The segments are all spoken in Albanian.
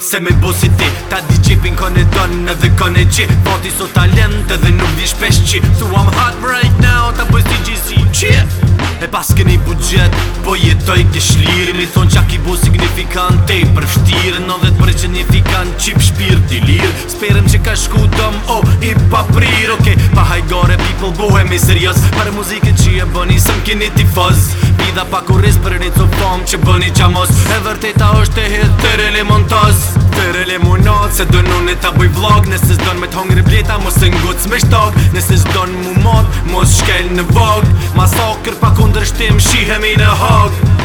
se me si ti Ta di qipin kone donë edhe kone qi Poti so talent edhe nuk di shpesh qi So I'm hot right now ta bëj si gjizi qi E pas këni budget po jetoj ke shliri Mi thonë qa ki bu signifikante për fshtirë Në dhe të për që një fikan qip shpirë t'i lirë Sperëm që ka shku dëm o oh, i paprirë Oke okay, pa hajgore people buhe mi serios Për muzike që e bëni sëm t'i tifoz Edha pa ku për një cupom që bëni qa mos E vërteta është e hitë të rele montaz Të rele monat se dënë unë ta buj vlog Nëse zdonë me t'hongri bleta mos e ngoc me shtok Nëse zdonë mu mod mos shkel në vog masakr pa ku ndërështim shihemi në hog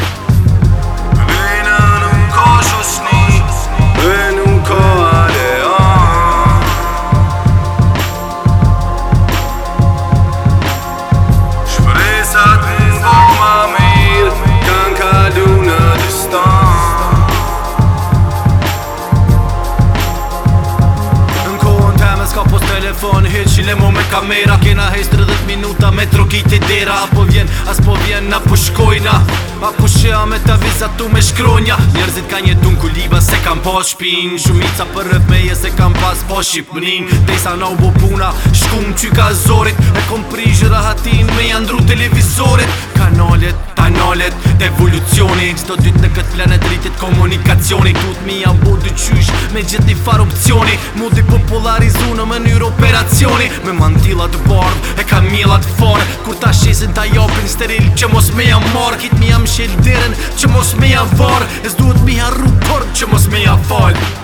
telefon Hit qile mu me kamera Kena hejst 30 minuta me trokit e dera Apo vjen, as po vjen, na po shkojna Apo shea me ta tu me shkronja Njerëzit ka një dun ku liba se kam pa shpin Shumica për rëpeje se kam pas pa po shqipnin Dejsa na u bo puna, shkum qy ka zorit E kom prish rahatin me jandru televizorit Kanalet kanalet të evolucioni Në qdo në këtë planet dritit komunikacioni Këtë mi jam bu dy qysh me gjithë një farë opcioni Mu popularizu në mënyrë operacioni Me mantilla të bardh e kamilla të fonë Kur ta shesin ta jopin steril që mos me jam marë Këtë mi jam shelderen që mos me jam varë Es duhet mi jam rupërë që mos me jam falë